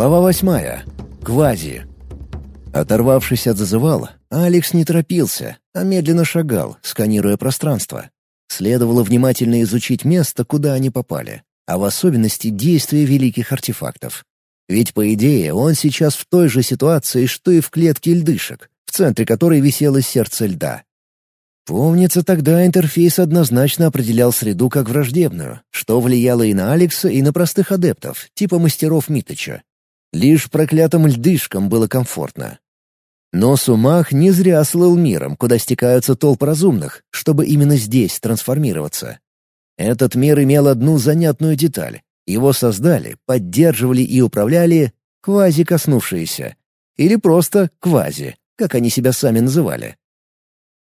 Глава восьмая. Квази. Оторвавшись от зазывала, Алекс не торопился, а медленно шагал, сканируя пространство. Следовало внимательно изучить место, куда они попали, а в особенности действия великих артефактов. Ведь, по идее, он сейчас в той же ситуации, что и в клетке льдышек, в центре которой висело сердце льда. Помнится, тогда интерфейс однозначно определял среду как враждебную, что влияло и на Алекса, и на простых адептов, типа мастеров Миточа. Лишь проклятым льдышкам было комфортно. Но Сумах не зря слыл миром, куда стекаются толпы разумных, чтобы именно здесь трансформироваться. Этот мир имел одну занятную деталь. Его создали, поддерживали и управляли квази-коснувшиеся. Или просто квази, как они себя сами называли.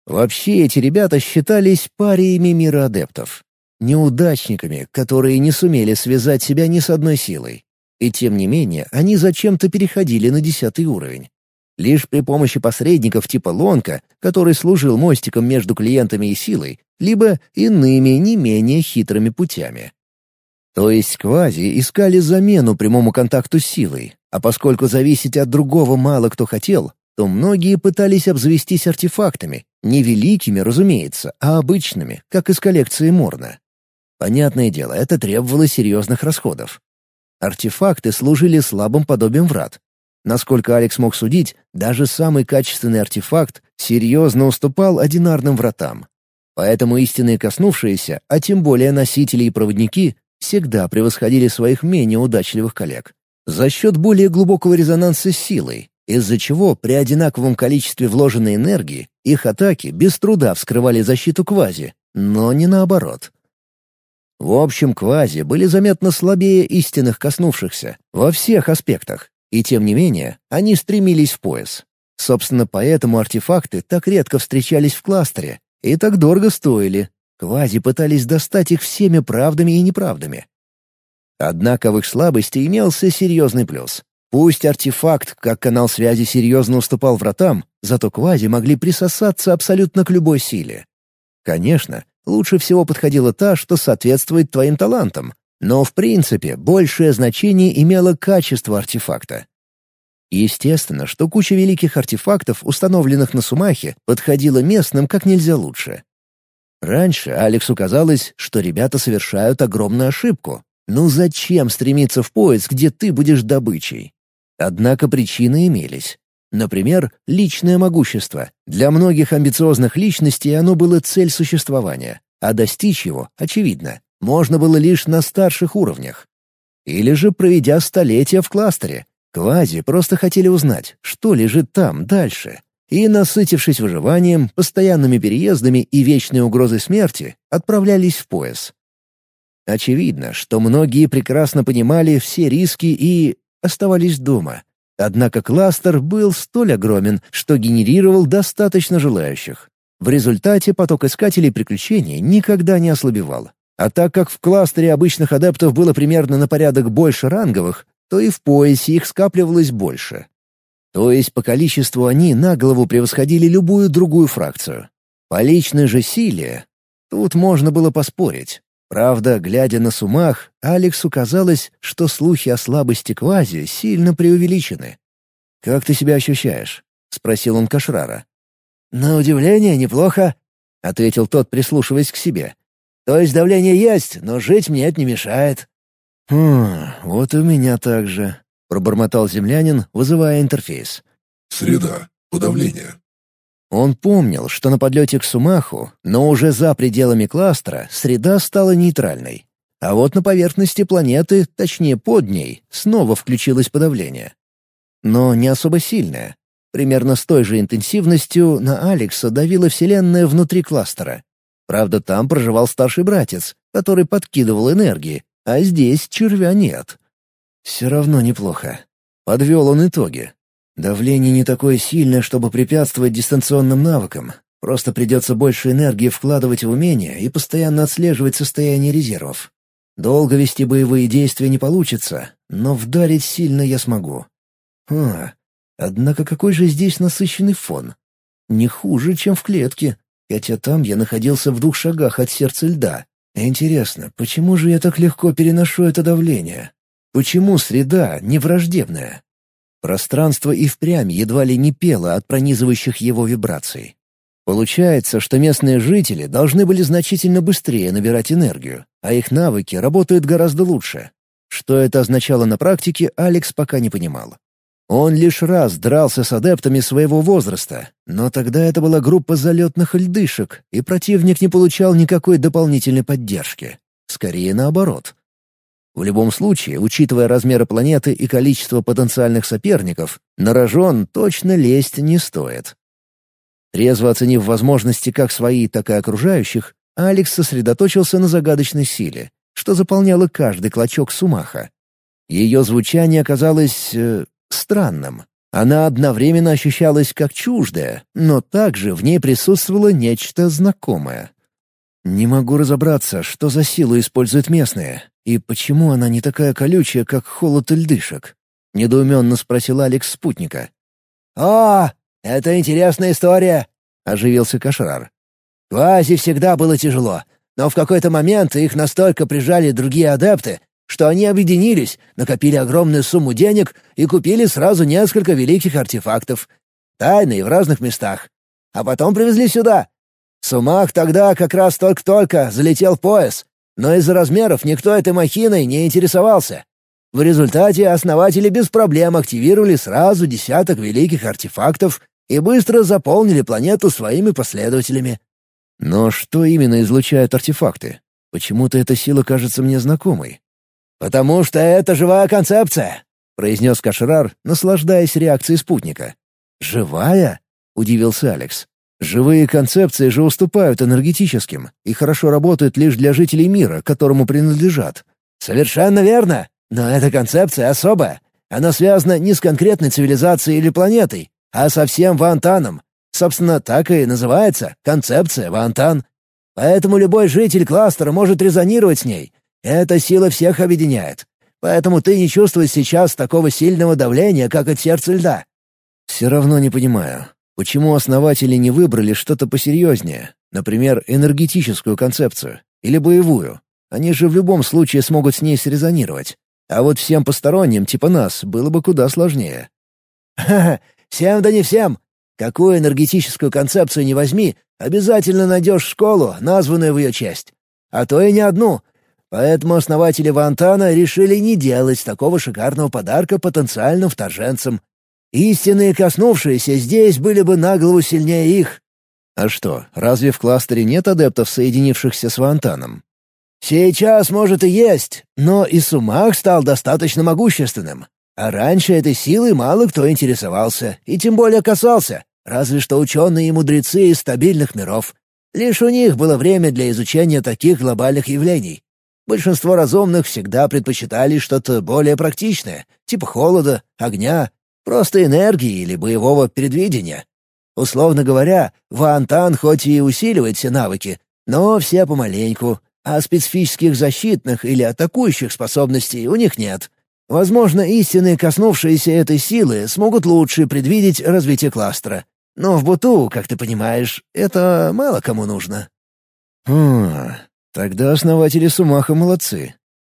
Вообще эти ребята считались париями мира адептов. Неудачниками, которые не сумели связать себя ни с одной силой. И тем не менее, они зачем-то переходили на десятый уровень. Лишь при помощи посредников типа Лонка, который служил мостиком между клиентами и силой, либо иными не менее хитрыми путями. То есть квази искали замену прямому контакту с силой, а поскольку зависеть от другого мало кто хотел, то многие пытались обзавестись артефактами, не великими, разумеется, а обычными, как из коллекции Морна. Понятное дело, это требовало серьезных расходов. Артефакты служили слабым подобием врат. Насколько Алекс мог судить, даже самый качественный артефакт серьезно уступал одинарным вратам. Поэтому истинные коснувшиеся, а тем более носители и проводники, всегда превосходили своих менее удачливых коллег. За счет более глубокого резонанса с силой, из-за чего при одинаковом количестве вложенной энергии их атаки без труда вскрывали защиту квази, но не наоборот. В общем, квази были заметно слабее истинных коснувшихся во всех аспектах, и тем не менее они стремились в пояс. Собственно, поэтому артефакты так редко встречались в кластере и так дорого стоили. Квази пытались достать их всеми правдами и неправдами. Однако в их слабости имелся серьезный плюс. Пусть артефакт, как канал связи, серьезно уступал вратам, зато квази могли присосаться абсолютно к любой силе. Конечно, лучше всего подходила та, что соответствует твоим талантам, но в принципе большее значение имело качество артефакта. Естественно, что куча великих артефактов, установленных на Сумахе, подходила местным как нельзя лучше. Раньше Алексу казалось, что ребята совершают огромную ошибку. Ну зачем стремиться в поиск, где ты будешь добычей? Однако причины имелись. Например, личное могущество. Для многих амбициозных личностей оно было цель существования, а достичь его, очевидно, можно было лишь на старших уровнях. Или же проведя столетия в кластере. Квази просто хотели узнать, что лежит там дальше. И, насытившись выживанием, постоянными переездами и вечной угрозой смерти, отправлялись в пояс. Очевидно, что многие прекрасно понимали все риски и оставались дома. Однако кластер был столь огромен, что генерировал достаточно желающих. В результате поток искателей приключений никогда не ослабевал. А так как в кластере обычных адептов было примерно на порядок больше ранговых, то и в поясе их скапливалось больше. То есть по количеству они на голову превосходили любую другую фракцию. По личной же силе тут можно было поспорить. Правда, глядя на сумах, Алексу казалось, что слухи о слабости Квази сильно преувеличены. «Как ты себя ощущаешь?» — спросил он Кашрара. «На удивление, неплохо», — ответил тот, прислушиваясь к себе. «То есть давление есть, но жить мне это не мешает». «Хм, вот у меня так же», — пробормотал землянин, вызывая интерфейс. «Среда. Подавление. Он помнил, что на подлете к Сумаху, но уже за пределами кластера, среда стала нейтральной. А вот на поверхности планеты, точнее под ней, снова включилось подавление. Но не особо сильное. Примерно с той же интенсивностью на Алекса давила Вселенная внутри кластера. Правда, там проживал старший братец, который подкидывал энергии, а здесь червя нет. Все равно неплохо. Подвел он итоги. Давление не такое сильное, чтобы препятствовать дистанционным навыкам. Просто придется больше энергии вкладывать в умения и постоянно отслеживать состояние резервов. Долго вести боевые действия не получится, но вдарить сильно я смогу. А, однако какой же здесь насыщенный фон? Не хуже, чем в клетке, хотя там я находился в двух шагах от сердца льда. Интересно, почему же я так легко переношу это давление? Почему среда не враждебная? Пространство и впрямь едва ли не пело от пронизывающих его вибраций. Получается, что местные жители должны были значительно быстрее набирать энергию, а их навыки работают гораздо лучше. Что это означало на практике, Алекс пока не понимал. Он лишь раз дрался с адептами своего возраста, но тогда это была группа залетных льдышек, и противник не получал никакой дополнительной поддержки. Скорее наоборот. В любом случае, учитывая размеры планеты и количество потенциальных соперников, на рожон точно лезть не стоит. Трезво оценив возможности как свои, так и окружающих, Алекс сосредоточился на загадочной силе, что заполняло каждый клочок сумаха. Ее звучание оказалось... Э, странным. Она одновременно ощущалась как чуждая, но также в ней присутствовало нечто знакомое. Не могу разобраться, что за силу используют местные, и почему она не такая колючая, как холод льдышек. Недоуменно спросил Алекс спутника. «О, это интересная история!» — оживился Кашрар. «Квази всегда было тяжело, но в какой-то момент их настолько прижали другие адепты, что они объединились, накопили огромную сумму денег и купили сразу несколько великих артефактов. Тайные в разных местах. А потом привезли сюда. Сумах тогда как раз только-только залетел пояс, но из-за размеров никто этой махиной не интересовался. В результате основатели без проблем активировали сразу десяток великих артефактов и быстро заполнили планету своими последователями. Но что именно излучают артефакты? Почему-то эта сила кажется мне знакомой. «Потому что это живая концепция», — произнес Кашрар, наслаждаясь реакцией спутника. «Живая?» — удивился Алекс. «Живые концепции же уступают энергетическим и хорошо работают лишь для жителей мира, которому принадлежат». «Совершенно верно. Но эта концепция особая. Она связана не с конкретной цивилизацией или планетой, а со всем Вантаном. Собственно, так и называется — концепция Вантан. Поэтому любой житель кластера может резонировать с ней, эта сила всех объединяет. Поэтому ты не чувствуешь сейчас такого сильного давления, как от сердца льда». «Все равно не понимаю, почему основатели не выбрали что-то посерьезнее, например, энергетическую концепцию или боевую? Они же в любом случае смогут с ней срезонировать. А вот всем посторонним, типа нас, было бы куда сложнее». «Ха-ха, всем да не всем. Какую энергетическую концепцию не возьми, обязательно найдешь школу, названную в ее честь. А то и не одну, Поэтому основатели Вантана решили не делать такого шикарного подарка потенциальным вторженцам. Истинные коснувшиеся здесь были бы на голову сильнее их. А что, разве в кластере нет адептов, соединившихся с Вантаном? Сейчас, может, и есть, но и Сумах стал достаточно могущественным. А раньше этой силой мало кто интересовался, и тем более касался, разве что ученые и мудрецы из стабильных миров. Лишь у них было время для изучения таких глобальных явлений. Большинство разумных всегда предпочитали что-то более практичное, типа холода, огня, просто энергии или боевого предвидения. Условно говоря, Вантан хоть и усиливает все навыки, но все помаленьку, а специфических защитных или атакующих способностей у них нет. Возможно, истинные, коснувшиеся этой силы, смогут лучше предвидеть развитие кластера. Но в Буту, как ты понимаешь, это мало кому нужно. «Хм, Тогда основатели Сумаха молодцы.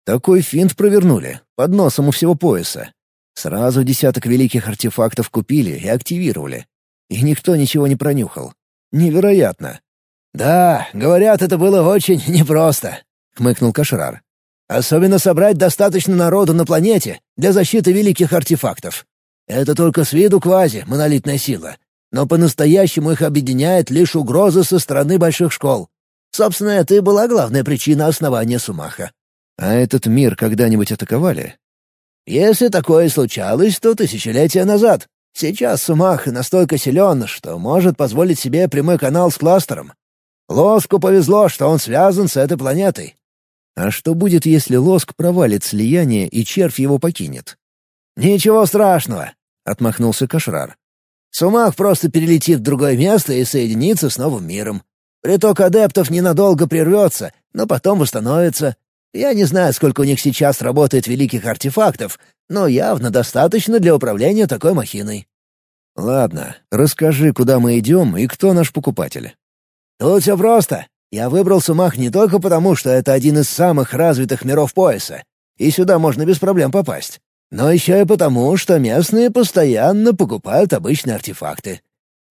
Такой финт провернули, под носом у всего пояса. Сразу десяток великих артефактов купили и активировали. И никто ничего не пронюхал. Невероятно. «Да, говорят, это было очень непросто», — хмыкнул Кашрар. «Особенно собрать достаточно народу на планете для защиты великих артефактов. Это только с виду квази, монолитная сила. Но по-настоящему их объединяет лишь угроза со стороны больших школ. Собственно, это и была главная причина основания Сумаха. А этот мир когда-нибудь атаковали? Если такое случалось, то тысячелетия назад. Сейчас Сумах настолько силен, что может позволить себе прямой канал с кластером. Лоску повезло, что он связан с этой планетой. А что будет, если Лоск провалит слияние и червь его покинет? «Ничего страшного», — отмахнулся Кашрар. «Сумах просто перелетит в другое место и соединится с новым миром. Приток адептов ненадолго прервется, но потом восстановится. Я не знаю, сколько у них сейчас работает великих артефактов, но явно достаточно для управления такой махиной. Ладно, расскажи, куда мы идем и кто наш покупатель. Тут все просто. Я выбрал Сумах не только потому, что это один из самых развитых миров пояса. и сюда можно без проблем попасть. Но еще и потому, что местные постоянно покупают обычные артефакты.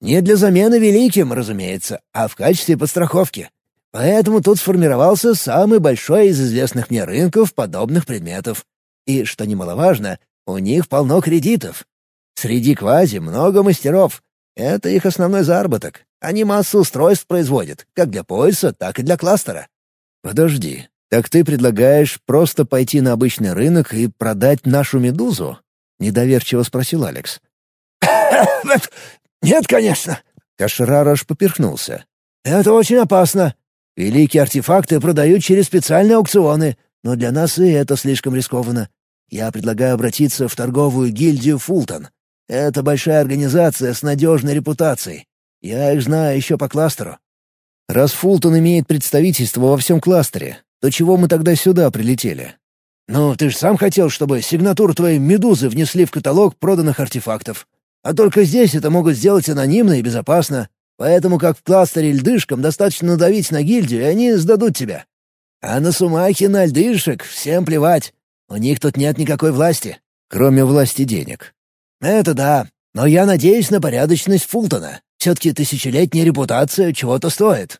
Не для замены великим, разумеется, а в качестве подстраховки. Поэтому тут сформировался самый большой из известных мне рынков подобных предметов. И, что немаловажно, у них полно кредитов. Среди квази много мастеров. Это их основной заработок. Они массу устройств производят, как для пояса, так и для кластера. Подожди, так ты предлагаешь просто пойти на обычный рынок и продать нашу медузу? Недоверчиво спросил Алекс. «Нет, конечно». Кашрар аж поперхнулся. «Это очень опасно. Великие артефакты продают через специальные аукционы, но для нас и это слишком рискованно. Я предлагаю обратиться в торговую гильдию «Фултон». Это большая организация с надежной репутацией. Я их знаю еще по кластеру». «Раз Фултон имеет представительство во всем кластере, то чего мы тогда сюда прилетели?» «Ну, ты же сам хотел, чтобы сигнатуру твоей «Медузы» внесли в каталог проданных артефактов. А только здесь это могут сделать анонимно и безопасно. Поэтому как в кластере льдышкам достаточно надавить на гильдию, и они сдадут тебя. А на Сумахе на льдышек всем плевать. У них тут нет никакой власти. Кроме власти денег. Это да. Но я надеюсь на порядочность Фултона. Все-таки тысячелетняя репутация чего-то стоит.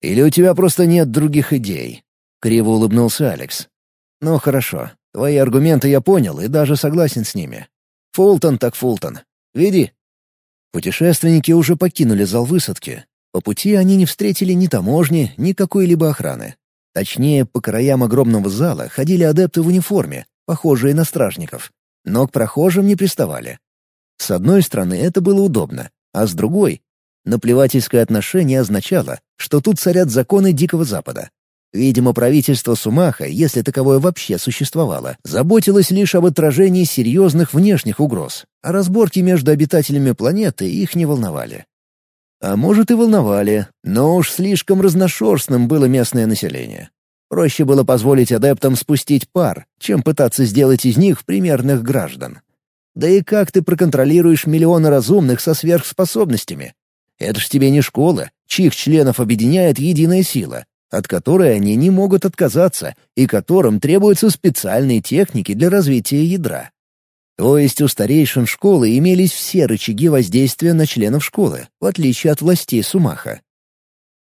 Или у тебя просто нет других идей?» — криво улыбнулся Алекс. «Ну хорошо. Твои аргументы я понял и даже согласен с ними. Фултон так Фултон. Веди». Путешественники уже покинули зал высадки. По пути они не встретили ни таможни, ни какой-либо охраны. Точнее, по краям огромного зала ходили адепты в униформе, похожие на стражников. Но к прохожим не приставали. С одной стороны, это было удобно, а с другой — наплевательское отношение означало, что тут царят законы Дикого Запада. Видимо, правительство Сумаха, если таковое вообще существовало, заботилось лишь об отражении серьезных внешних угроз, а разборки между обитателями планеты их не волновали. А может и волновали, но уж слишком разношерстным было местное население. Проще было позволить адептам спустить пар, чем пытаться сделать из них примерных граждан. Да и как ты проконтролируешь миллионы разумных со сверхспособностями? Это ж тебе не школа, чьих членов объединяет единая сила, от которой они не могут отказаться и которым требуются специальные техники для развития ядра. То есть у старейшин школы имелись все рычаги воздействия на членов школы, в отличие от властей Сумаха.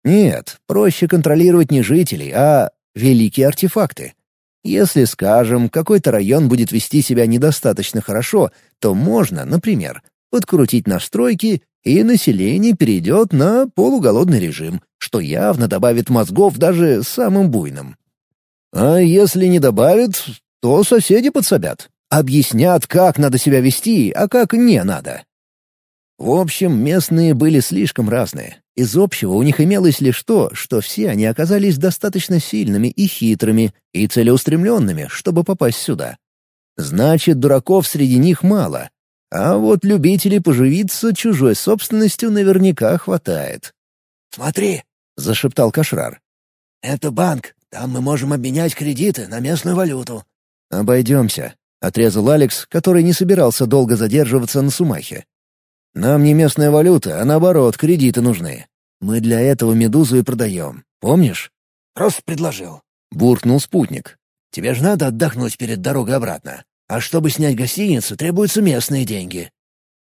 Нет, проще контролировать не жителей, а великие артефакты. Если, скажем, какой-то район будет вести себя недостаточно хорошо, то можно, например, подкрутить настройки и население перейдет на полуголодный режим, что явно добавит мозгов даже самым буйным. А если не добавит, то соседи подсобят. Объяснят, как надо себя вести, а как не надо. В общем, местные были слишком разные. Из общего у них имелось лишь то, что все они оказались достаточно сильными и хитрыми, и целеустремленными, чтобы попасть сюда. Значит, дураков среди них мало, а вот любителей поживиться чужой собственностью наверняка хватает. «Смотри», — зашептал Кашрар. «Это банк. Там мы можем обменять кредиты на местную валюту». «Обойдемся», — отрезал Алекс, который не собирался долго задерживаться на Сумахе. «Нам не местная валюта, а наоборот, кредиты нужны. Мы для этого медузу и продаем. Помнишь?» «Просто предложил», — буркнул спутник. «Тебе же надо отдохнуть перед дорогой обратно. А чтобы снять гостиницу, требуются местные деньги».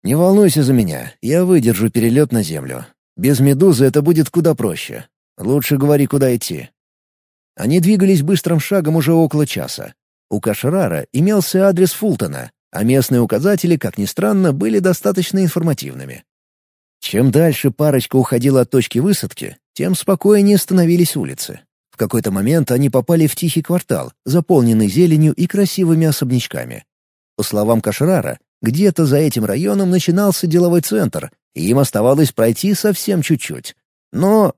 «Не волнуйся за меня, я выдержу перелет на Землю. Без «Медузы» это будет куда проще. Лучше говори, куда идти». Они двигались быстрым шагом уже около часа. У Кашрара имелся адрес Фултона, а местные указатели, как ни странно, были достаточно информативными. Чем дальше парочка уходила от точки высадки, тем спокойнее становились улицы какой-то момент они попали в тихий квартал, заполненный зеленью и красивыми особнячками. По словам Кашрара, где-то за этим районом начинался деловой центр, и им оставалось пройти совсем чуть-чуть. Но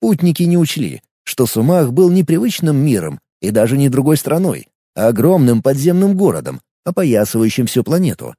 путники не учли, что Сумах был непривычным миром и даже не другой страной, а огромным подземным городом, опоясывающим всю планету.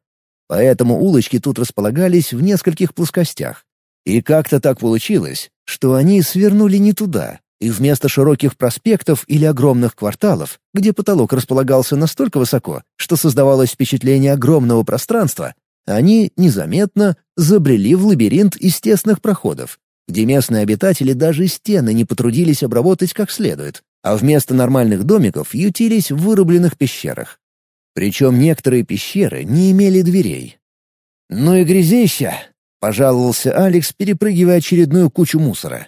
Поэтому улочки тут располагались в нескольких плоскостях. И как-то так получилось, что они свернули не туда, и вместо широких проспектов или огромных кварталов, где потолок располагался настолько высоко, что создавалось впечатление огромного пространства, они незаметно забрели в лабиринт из тесных проходов, где местные обитатели даже стены не потрудились обработать как следует, а вместо нормальных домиков ютились в вырубленных пещерах. Причем некоторые пещеры не имели дверей. «Ну и грязища!» — пожаловался Алекс, перепрыгивая очередную кучу мусора.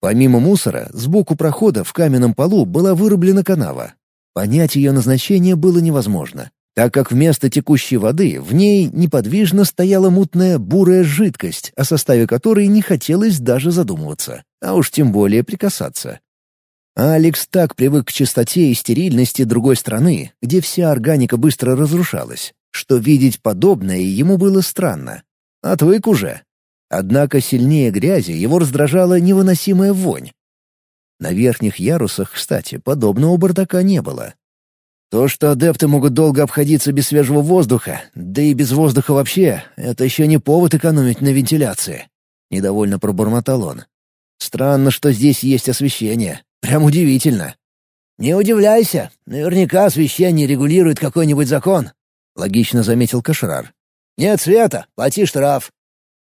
Помимо мусора, сбоку прохода в каменном полу была вырублена канава. Понять ее назначение было невозможно, так как вместо текущей воды в ней неподвижно стояла мутная бурая жидкость, о составе которой не хотелось даже задумываться, а уж тем более прикасаться. Алекс так привык к чистоте и стерильности другой страны, где вся органика быстро разрушалась, что видеть подобное ему было странно. Отвык уже. Однако сильнее грязи его раздражала невыносимая вонь. На верхних ярусах, кстати, подобного бардака не было. То, что адепты могут долго обходиться без свежего воздуха, да и без воздуха вообще, это еще не повод экономить на вентиляции. Недовольно пробормотал он. Странно, что здесь есть освещение. Прям удивительно. «Не удивляйся, наверняка освещение регулирует какой-нибудь закон», — логично заметил Кашрар. «Нет света, плати штраф».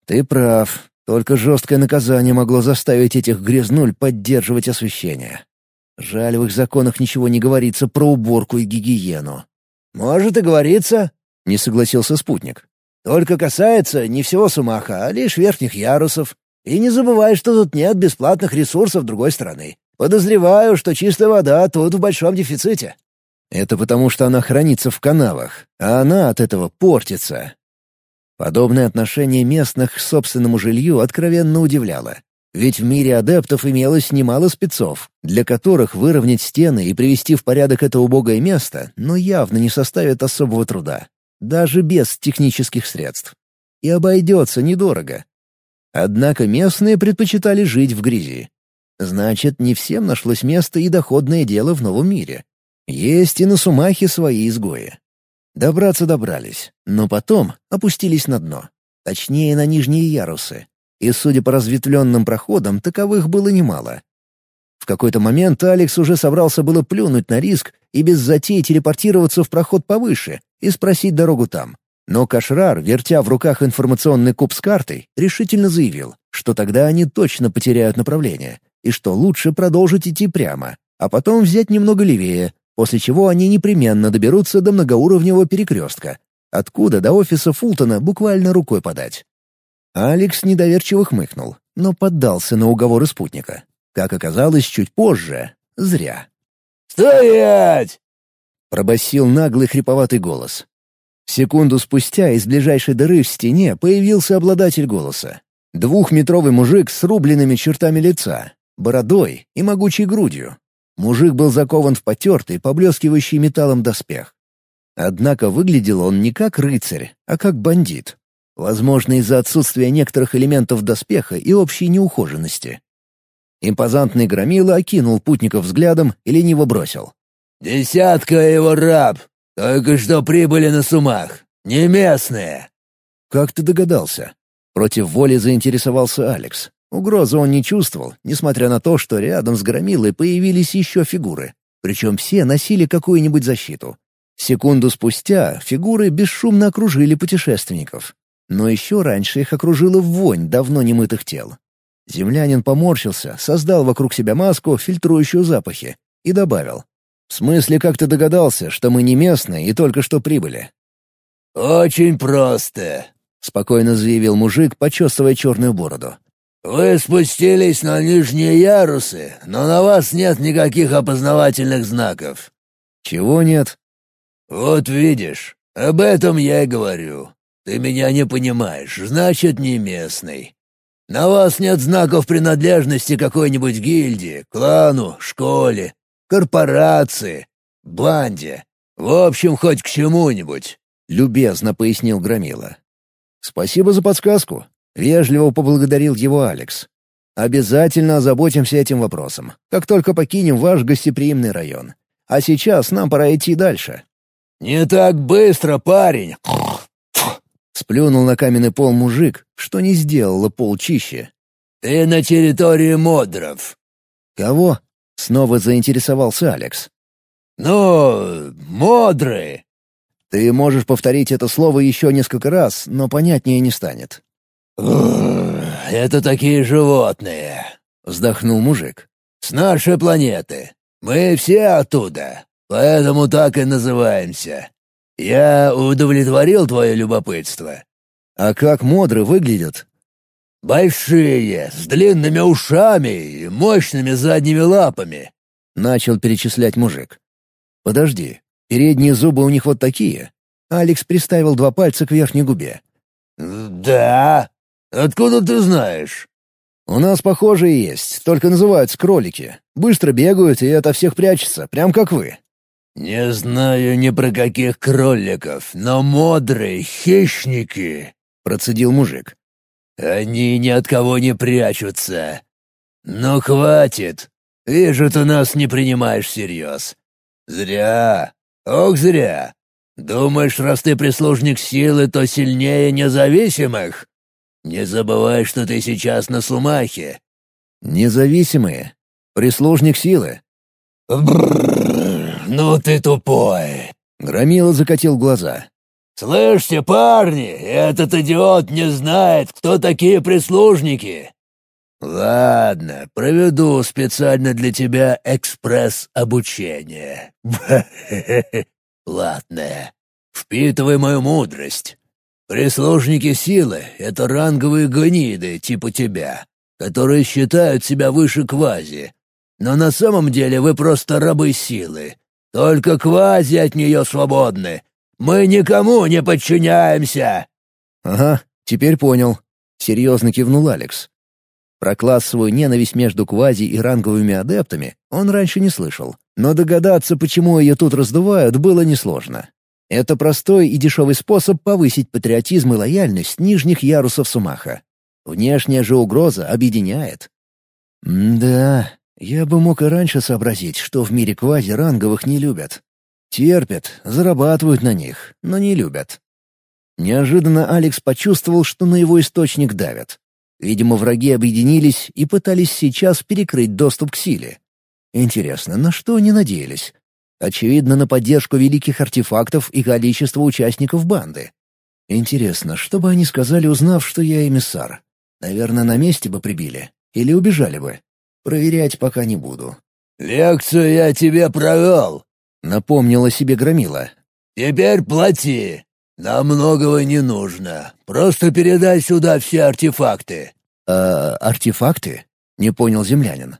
«Ты прав. Только жесткое наказание могло заставить этих грязнуль поддерживать освещение. Жаль, в их законах ничего не говорится про уборку и гигиену». «Может, и говорится», — не согласился спутник. «Только касается не всего Сумаха, а лишь верхних ярусов. И не забывай, что тут нет бесплатных ресурсов другой страны. Подозреваю, что чистая вода тут в большом дефиците». «Это потому, что она хранится в канавах, а она от этого портится». Подобное отношение местных к собственному жилью откровенно удивляло. Ведь в мире адептов имелось немало спецов, для которых выровнять стены и привести в порядок это убогое место, но явно не составит особого труда, даже без технических средств. И обойдется недорого. Однако местные предпочитали жить в грязи. Значит, не всем нашлось место и доходное дело в новом мире. Есть и на Сумахе свои изгои. Добраться добрались, но потом опустились на дно. Точнее, на нижние ярусы. И, судя по разветвленным проходам, таковых было немало. В какой-то момент Алекс уже собрался было плюнуть на риск и без затей телепортироваться в проход повыше и спросить дорогу там. Но Кашрар, вертя в руках информационный куб с картой, решительно заявил, что тогда они точно потеряют направление, и что лучше продолжить идти прямо, а потом взять немного левее, после чего они непременно доберутся до многоуровневого перекрестка, откуда до офиса Фултона буквально рукой подать. Алекс недоверчиво хмыкнул, но поддался на уговоры спутника. Как оказалось, чуть позже — зря. «Стоять!» — пробасил наглый хриповатый голос. Секунду спустя из ближайшей дыры в стене появился обладатель голоса. Двухметровый мужик с рубленными чертами лица, бородой и могучей грудью. Мужик был закован в потертый, поблескивающий металлом доспех. Однако выглядел он не как рыцарь, а как бандит. Возможно, из-за отсутствия некоторых элементов доспеха и общей неухоженности. Импозантный громила окинул путников взглядом и лениво бросил. «Десятка его раб! Только что прибыли на сумах! Не местные!» «Как ты догадался?» Против воли заинтересовался Алекс. Угрозы он не чувствовал, несмотря на то, что рядом с Громилой появились еще фигуры. Причем все носили какую-нибудь защиту. Секунду спустя фигуры бесшумно окружили путешественников. Но еще раньше их окружила вонь давно немытых тел. Землянин поморщился, создал вокруг себя маску, фильтрующую запахи, и добавил. «В смысле, как ты догадался, что мы не местные и только что прибыли?» «Очень просто», — спокойно заявил мужик, почесывая черную бороду. «Вы спустились на нижние ярусы, но на вас нет никаких опознавательных знаков». «Чего нет?» «Вот видишь, об этом я и говорю. Ты меня не понимаешь, значит, не местный. На вас нет знаков принадлежности какой-нибудь гильдии, клану, школе, корпорации, банде. В общем, хоть к чему-нибудь», — любезно пояснил Громила. «Спасибо за подсказку», Вежливо поблагодарил его Алекс. «Обязательно озаботимся этим вопросом, как только покинем ваш гостеприимный район. А сейчас нам пора идти дальше». «Не так быстро, парень!» Сплюнул на каменный пол мужик, что не сделало пол чище. «Ты на территории модров». «Кого?» — снова заинтересовался Алекс. «Ну, модры». «Ты можешь повторить это слово еще несколько раз, но понятнее не станет. «Это такие животные», — вздохнул мужик. «С нашей планеты. Мы все оттуда, поэтому так и называемся. Я удовлетворил твое любопытство». «А как модры выглядят?» «Большие, с длинными ушами и мощными задними лапами», — начал перечислять мужик. «Подожди, передние зубы у них вот такие?» Алекс приставил два пальца к верхней губе. «Да? Откуда ты знаешь?» «У нас похожие есть, только называются кролики. Быстро бегают и ото всех прячутся, прям как вы». «Не знаю ни про каких кроликов, но модрые хищники», — процедил мужик. «Они ни от кого не прячутся. Ну, хватит. Вижу, ты нас не принимаешь всерьез. Зря. Ох, зря. Думаешь, раз ты прислужник силы, то сильнее независимых? Не забывай, что ты сейчас на Сумахе». «Независимые? Прислужник силы?» «Брррр, ну ты тупой!» Громила закатил глаза. «Слышите, парни, этот идиот не знает, кто такие прислужники!» «Ладно, проведу специально для тебя экспресс-обучение. Ладно, впитывай мою мудрость. Прислужники силы — это ранговые гниды типа тебя, которые считают себя выше квази. Но на самом деле вы просто рабы силы. Только квази от нее свободны. Мы никому не подчиняемся!» «Ага, теперь понял», — серьезно кивнул Алекс. Про классовую ненависть между квази и ранговыми адептами он раньше не слышал, но догадаться, почему ее тут раздувают, было несложно. Это простой и дешевый способ повысить патриотизм и лояльность нижних ярусов Сумаха. Внешняя же угроза объединяет. Да, я бы мог и раньше сообразить, что в мире квази ранговых не любят. Терпят, зарабатывают на них, но не любят. Неожиданно Алекс почувствовал, что на его источник давят. Видимо, враги объединились и пытались сейчас перекрыть доступ к силе. Интересно, на что они надеялись? Очевидно, на поддержку великих артефактов и количество участников банды. Интересно, что бы они сказали, узнав, что я эмиссар? Наверное, на месте бы прибили. Или убежали бы. Проверять пока не буду. «Лекцию я тебе провел», — напомнила себе Громила. «Теперь плати. Нам многого не нужно. Просто передай сюда все артефакты». «А артефакты?» — не понял землянин.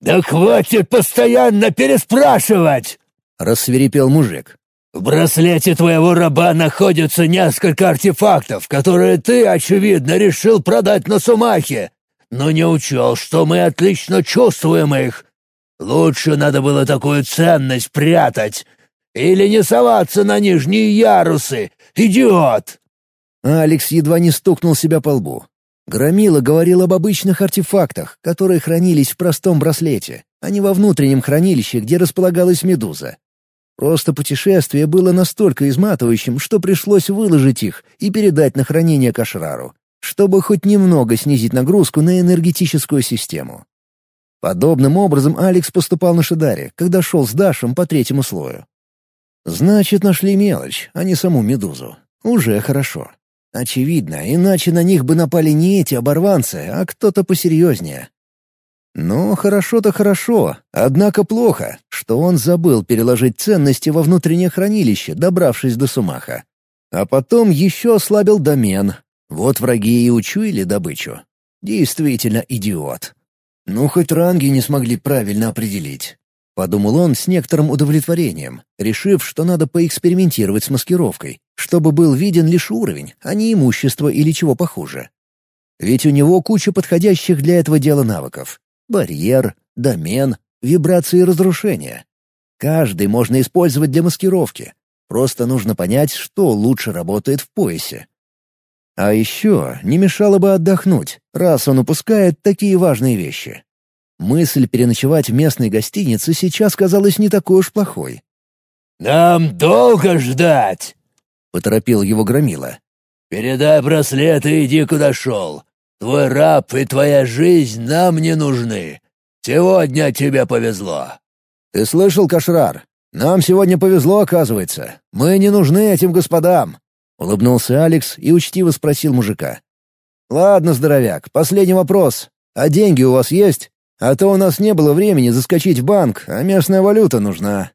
«Да хватит постоянно переспрашивать!» — рассверепел мужик. «В браслете твоего раба находятся несколько артефактов, которые ты, очевидно, решил продать на Сумахе, но не учел, что мы отлично чувствуем их. Лучше надо было такую ценность прятать. Или не соваться на нижние ярусы, идиот!» Алекс едва не стукнул себя по лбу. Громила говорил об обычных артефактах, которые хранились в простом браслете, а не во внутреннем хранилище, где располагалась медуза. Просто путешествие было настолько изматывающим, что пришлось выложить их и передать на хранение Кашрару, чтобы хоть немного снизить нагрузку на энергетическую систему. Подобным образом Алекс поступал на Шидаре, когда шел с Дашем по третьему слою. Значит, нашли мелочь, а не саму медузу. Уже хорошо. Очевидно, иначе на них бы напали не эти оборванцы, а кто-то посерьезнее. Но хорошо-то хорошо, однако плохо, что он забыл переложить ценности во внутреннее хранилище, добравшись до Сумаха. А потом еще ослабил домен. Вот враги и учуяли добычу. Действительно идиот. Ну, хоть ранги не смогли правильно определить. — подумал он с некоторым удовлетворением, решив, что надо поэкспериментировать с маскировкой, чтобы был виден лишь уровень, а не имущество или чего похуже. Ведь у него куча подходящих для этого дела навыков. Барьер, домен, вибрации разрушения. Каждый можно использовать для маскировки. Просто нужно понять, что лучше работает в поясе. А еще не мешало бы отдохнуть, раз он упускает такие важные вещи. Мысль переночевать в местной гостинице сейчас казалась не такой уж плохой. «Нам долго ждать!» — поторопил его Громила. «Передай браслет и иди куда шел. Твой раб и твоя жизнь нам не нужны. Сегодня тебе повезло». «Ты слышал, Кашрар? Нам сегодня повезло, оказывается. Мы не нужны этим господам», — улыбнулся Алекс и учтиво спросил мужика. «Ладно, здоровяк, последний вопрос. А деньги у вас есть?» А то у нас не было времени заскочить в банк, а местная валюта нужна.